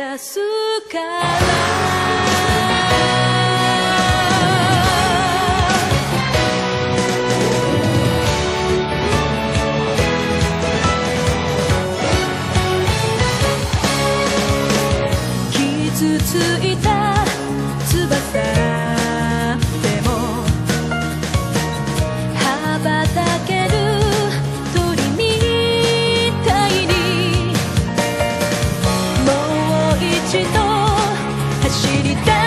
探すからついた知りたい